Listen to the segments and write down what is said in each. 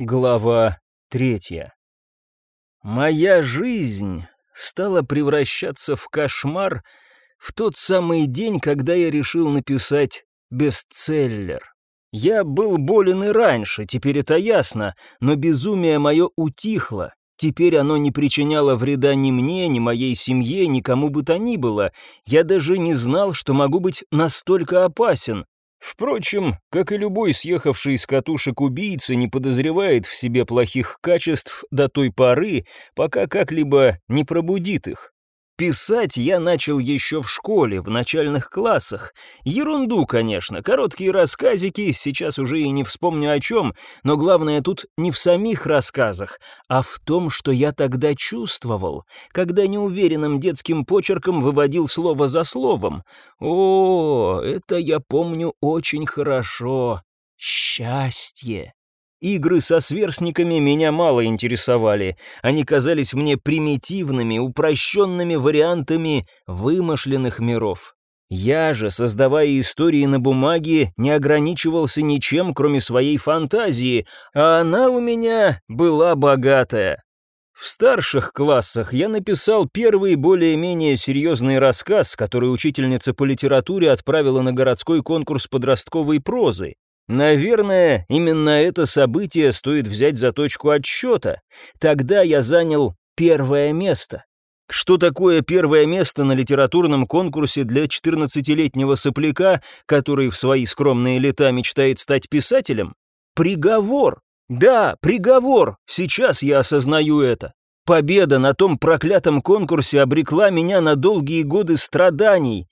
Глава третья. Моя жизнь стала превращаться в кошмар в тот самый день, когда я решил написать бестселлер. Я был болен и раньше, теперь это ясно, но безумие мое утихло. Теперь оно не причиняло вреда ни мне, ни моей семье, никому бы то ни было. Я даже не знал, что могу быть настолько опасен. Впрочем, как и любой съехавший из катушек убийца не подозревает в себе плохих качеств до той поры, пока как-либо не пробудит их. Писать я начал еще в школе, в начальных классах. Ерунду, конечно, короткие рассказики, сейчас уже и не вспомню о чем, но главное тут не в самих рассказах, а в том, что я тогда чувствовал, когда неуверенным детским почерком выводил слово за словом. О, это я помню очень хорошо. Счастье. Игры со сверстниками меня мало интересовали. Они казались мне примитивными, упрощенными вариантами вымышленных миров. Я же, создавая истории на бумаге, не ограничивался ничем, кроме своей фантазии, а она у меня была богатая. В старших классах я написал первый более-менее серьезный рассказ, который учительница по литературе отправила на городской конкурс подростковой прозы. Наверное, именно это событие стоит взять за точку отсчета. Тогда я занял первое место. Что такое первое место на литературном конкурсе для 14-летнего сопляка, который в свои скромные лета мечтает стать писателем? Приговор. Да, приговор. Сейчас я осознаю это. Победа на том проклятом конкурсе обрекла меня на долгие годы страданий.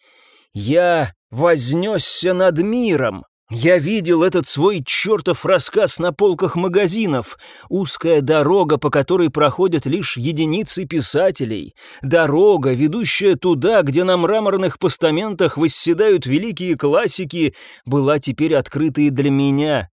Я вознесся над миром. Я видел этот свой чертов рассказ на полках магазинов. Узкая дорога, по которой проходят лишь единицы писателей. Дорога, ведущая туда, где на мраморных постаментах восседают великие классики, была теперь открыта и для меня.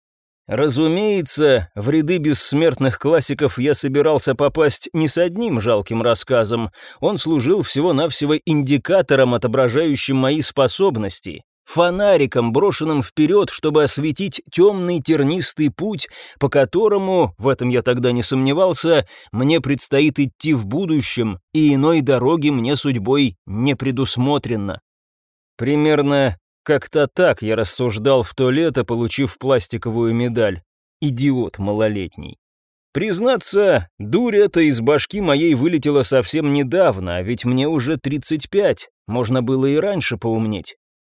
Разумеется, в ряды бессмертных классиков я собирался попасть не с одним жалким рассказом. Он служил всего-навсего индикатором, отображающим мои способности фонариком, брошенным вперед, чтобы осветить темный тернистый путь, по которому, в этом я тогда не сомневался, мне предстоит идти в будущем, и иной дороги мне судьбой не предусмотрено. Примерно как-то так я рассуждал в то лето, получив пластиковую медаль. Идиот малолетний. Признаться, дурь эта из башки моей вылетела совсем недавно, а ведь мне уже 35, можно было и раньше поумнеть.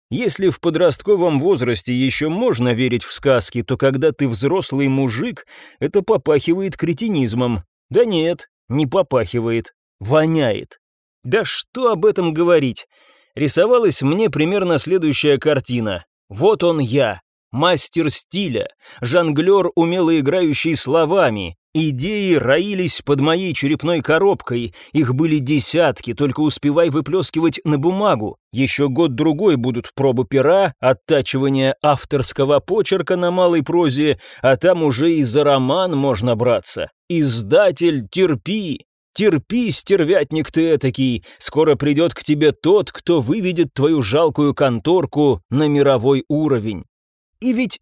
Если в подростковом возрасте еще можно верить в сказки, то когда ты взрослый мужик, это попахивает кретинизмом. Да нет, не попахивает, воняет. Да что об этом говорить? Рисовалась мне примерно следующая картина. Вот он я, мастер стиля, жонглер, умело играющий словами, Идеи роились под моей черепной коробкой, их были десятки, только успевай выплескивать на бумагу. Еще год-другой будут пробы пера, оттачивание авторского почерка на малой прозе, а там уже и за роман можно браться. Издатель, терпи, терпи, стервятник ты этакий, скоро придет к тебе тот, кто выведет твою жалкую конторку на мировой уровень. И ведь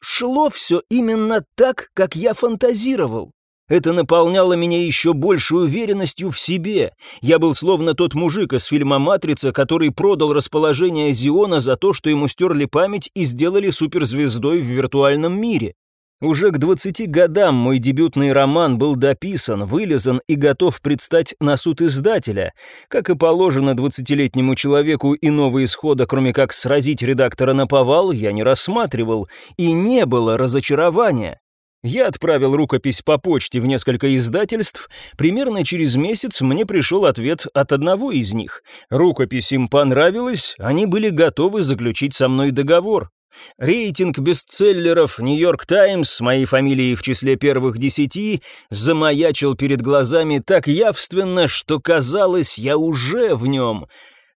шло все именно так, как я фантазировал. Это наполняло меня еще большей уверенностью в себе. Я был словно тот мужик из фильма «Матрица», который продал расположение Зиона за то, что ему стерли память и сделали суперзвездой в виртуальном мире. Уже к 20 годам мой дебютный роман был дописан, вылезан и готов предстать на суд издателя. Как и положено 20-летнему человеку иного исхода, кроме как сразить редактора на повал, я не рассматривал, и не было разочарования. Я отправил рукопись по почте в несколько издательств. Примерно через месяц мне пришел ответ от одного из них. Рукопись им понравилась, они были готовы заключить со мной договор. Рейтинг бестселлеров «Нью-Йорк Таймс» с моей фамилией в числе первых десяти замаячил перед глазами так явственно, что казалось, я уже в нем.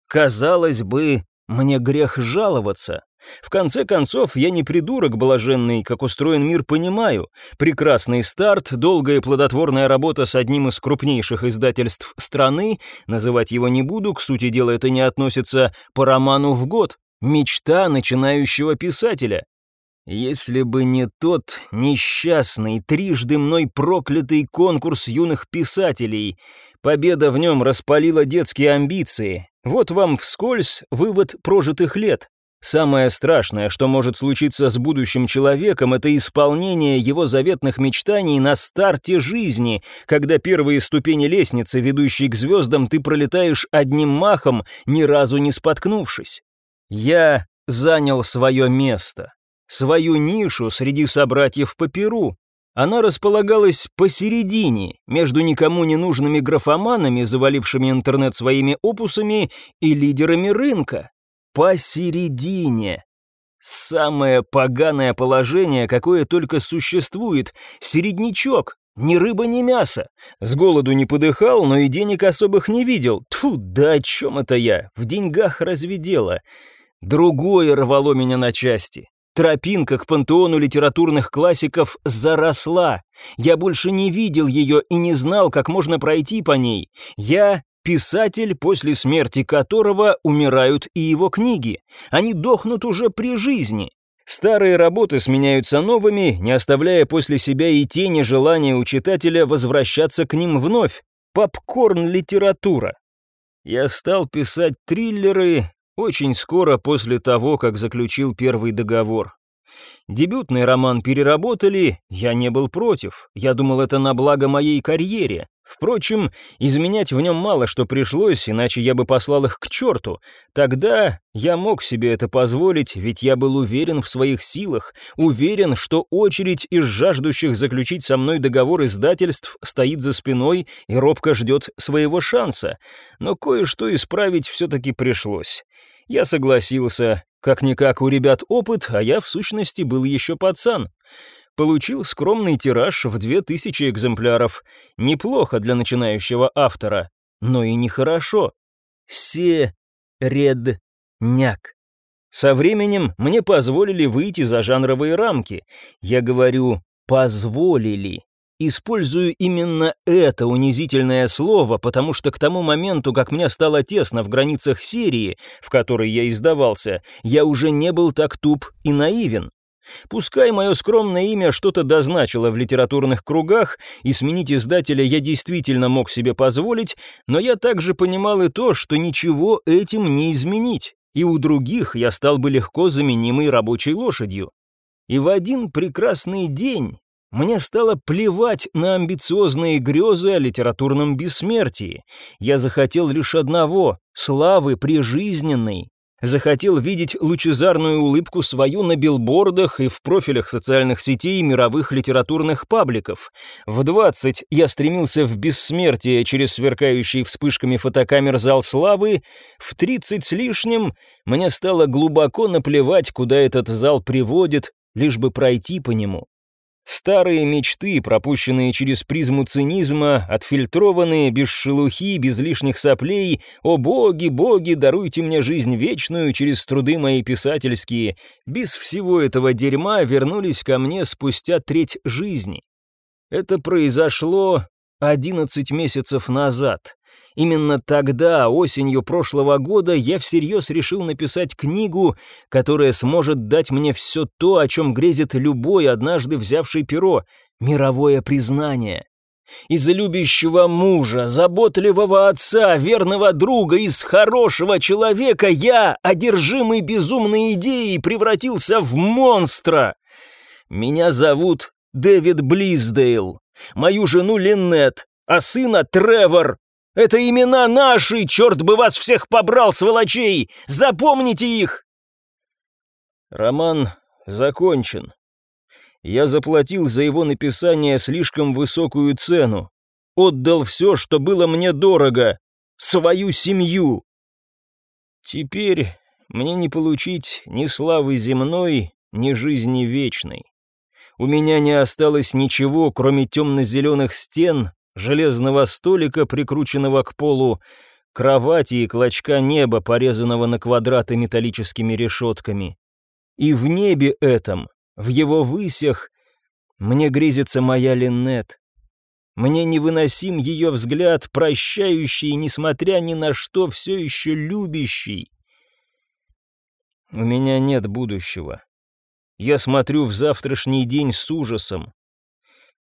Казалось бы, мне грех жаловаться. В конце концов, я не придурок блаженный, как устроен мир, понимаю. Прекрасный старт, долгая плодотворная работа с одним из крупнейших издательств страны, называть его не буду, к сути дела это не относится, по роману в год. Мечта начинающего писателя. Если бы не тот несчастный, трижды мной проклятый конкурс юных писателей, победа в нем распалила детские амбиции. Вот вам вскользь вывод прожитых лет. Самое страшное, что может случиться с будущим человеком, это исполнение его заветных мечтаний на старте жизни, когда первые ступени лестницы, ведущей к звездам, ты пролетаешь одним махом, ни разу не споткнувшись. Я занял свое место свою нишу среди собратьев по Перу. Она располагалась посередине, между никому не нужными графоманами, завалившими интернет своими опусами, и лидерами рынка. Посередине. Самое поганое положение, какое только существует. Середнячок. Ни рыба, ни мясо. С голоду не подыхал, но и денег особых не видел. Тфу, да о чем это я? В деньгах разве дело? Другое рвало меня на части. Тропинка к пантеону литературных классиков заросла. Я больше не видел ее и не знал, как можно пройти по ней. Я писатель, после смерти которого умирают и его книги. Они дохнут уже при жизни. Старые работы сменяются новыми, не оставляя после себя и тени желания у читателя возвращаться к ним вновь. Попкорн-литература. Я стал писать триллеры, очень скоро после того, как заключил первый договор. Дебютный роман переработали, я не был против, я думал это на благо моей карьере. Впрочем, изменять в нем мало что пришлось, иначе я бы послал их к черту. Тогда я мог себе это позволить, ведь я был уверен в своих силах, уверен, что очередь из жаждущих заключить со мной договор издательств стоит за спиной и робко ждет своего шанса. Но кое-что исправить все-таки пришлось. Я согласился, как-никак у ребят опыт, а я в сущности был еще пацан. Получил скромный тираж в две тысячи экземпляров. Неплохо для начинающего автора, но и нехорошо. Се-ред-няк. Со временем мне позволили выйти за жанровые рамки. Я говорю «позволили». Использую именно это унизительное слово, потому что к тому моменту, как мне стало тесно в границах серии, в которой я издавался, я уже не был так туп и наивен. Пускай мое скромное имя что-то дозначило в литературных кругах, и сменить издателя я действительно мог себе позволить, но я также понимал и то, что ничего этим не изменить, и у других я стал бы легко заменимой рабочей лошадью. И в один прекрасный день мне стало плевать на амбициозные грезы о литературном бессмертии. Я захотел лишь одного — славы прижизненной. Захотел видеть лучезарную улыбку свою на билбордах и в профилях социальных сетей мировых литературных пабликов. В 20 я стремился в бессмертие через сверкающий вспышками фотокамер зал славы, в 30 с лишним мне стало глубоко наплевать, куда этот зал приводит, лишь бы пройти по нему. Старые мечты, пропущенные через призму цинизма, отфильтрованные, без шелухи, без лишних соплей, «О боги, боги, даруйте мне жизнь вечную через труды мои писательские», без всего этого дерьма вернулись ко мне спустя треть жизни. Это произошло 11 месяцев назад. Именно тогда, осенью прошлого года, я всерьез решил написать книгу, которая сможет дать мне все то, о чем грезит любой, однажды взявший перо — мировое признание. Из-за любящего мужа, заботливого отца, верного друга, из хорошего человека я, одержимый безумной идеей, превратился в монстра. Меня зовут Дэвид Близдейл, мою жену Линнет, а сына Тревор. Это имена наши, черт бы вас всех побрал, сволочей! Запомните их!» Роман закончен. Я заплатил за его написание слишком высокую цену. Отдал все, что было мне дорого. Свою семью. Теперь мне не получить ни славы земной, ни жизни вечной. У меня не осталось ничего, кроме темно-зеленых стен, железного столика, прикрученного к полу, кровати и клочка неба, порезанного на квадраты металлическими решетками. И в небе этом, в его высях, мне грезится моя Линнет. Мне невыносим ее взгляд, прощающий, несмотря ни на что, все еще любящий. У меня нет будущего. Я смотрю в завтрашний день с ужасом.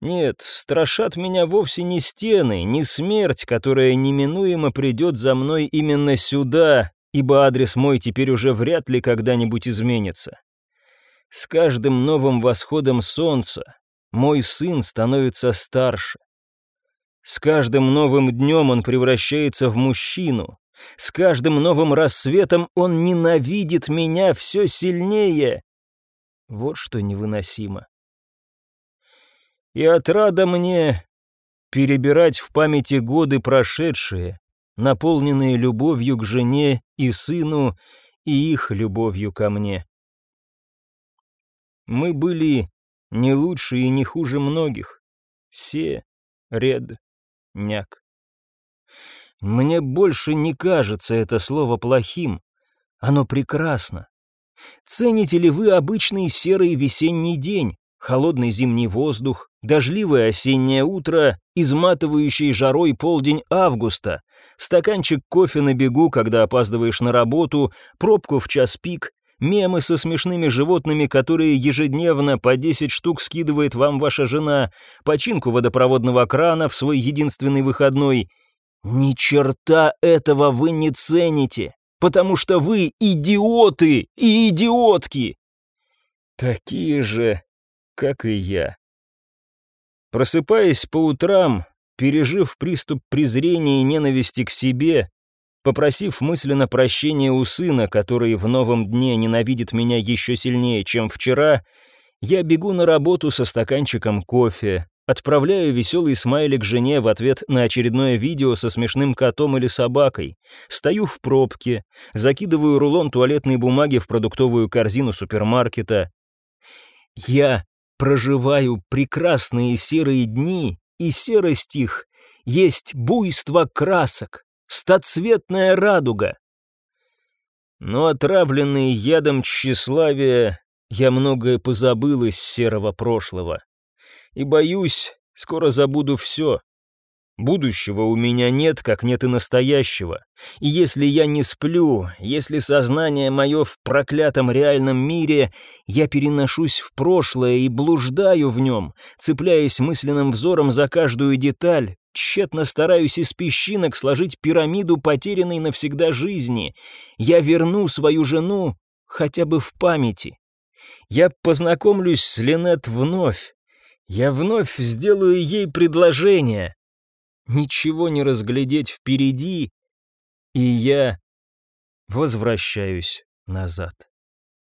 Нет, страшат меня вовсе не стены, не смерть, которая неминуемо придет за мной именно сюда, ибо адрес мой теперь уже вряд ли когда-нибудь изменится. С каждым новым восходом солнца мой сын становится старше. С каждым новым днем он превращается в мужчину. С каждым новым рассветом он ненавидит меня все сильнее. Вот что невыносимо. И отрада мне перебирать в памяти годы прошедшие, наполненные любовью к жене и сыну, и их любовью ко мне. Мы были не лучше и не хуже многих. Се, ред, няк. Мне больше не кажется это слово плохим. Оно прекрасно. Цените ли вы обычный серый весенний день, холодный зимний воздух, дождливое осеннее утро, изматывающий жарой полдень августа, стаканчик кофе на бегу, когда опаздываешь на работу, пробку в час пик, мемы со смешными животными, которые ежедневно по 10 штук скидывает вам ваша жена, починку водопроводного крана в свой единственный выходной. Ни черта этого вы не цените, потому что вы идиоты и идиотки. Такие же, как и я. Просыпаясь по утрам, пережив приступ презрения и ненависти к себе, Попросив мысленно прощения у сына, который в новом дне ненавидит меня еще сильнее, чем вчера, я бегу на работу со стаканчиком кофе, отправляю веселый смайлик жене в ответ на очередное видео со смешным котом или собакой, стою в пробке, закидываю рулон туалетной бумаги в продуктовую корзину супермаркета. Я проживаю прекрасные серые дни, и серость их есть буйство красок, стоцветная радуга. Но отравленный ядом тщеславия, я многое позабыл из серого прошлого. И боюсь, скоро забуду все, Будущего у меня нет, как нет и настоящего. И если я не сплю, если сознание мое в проклятом реальном мире, я переношусь в прошлое и блуждаю в нем, цепляясь мысленным взором за каждую деталь, тщетно стараюсь из песчинок сложить пирамиду потерянной навсегда жизни. Я верну свою жену хотя бы в памяти. Я познакомлюсь с Линет вновь. Я вновь сделаю ей предложение ничего не разглядеть впереди, и я возвращаюсь назад.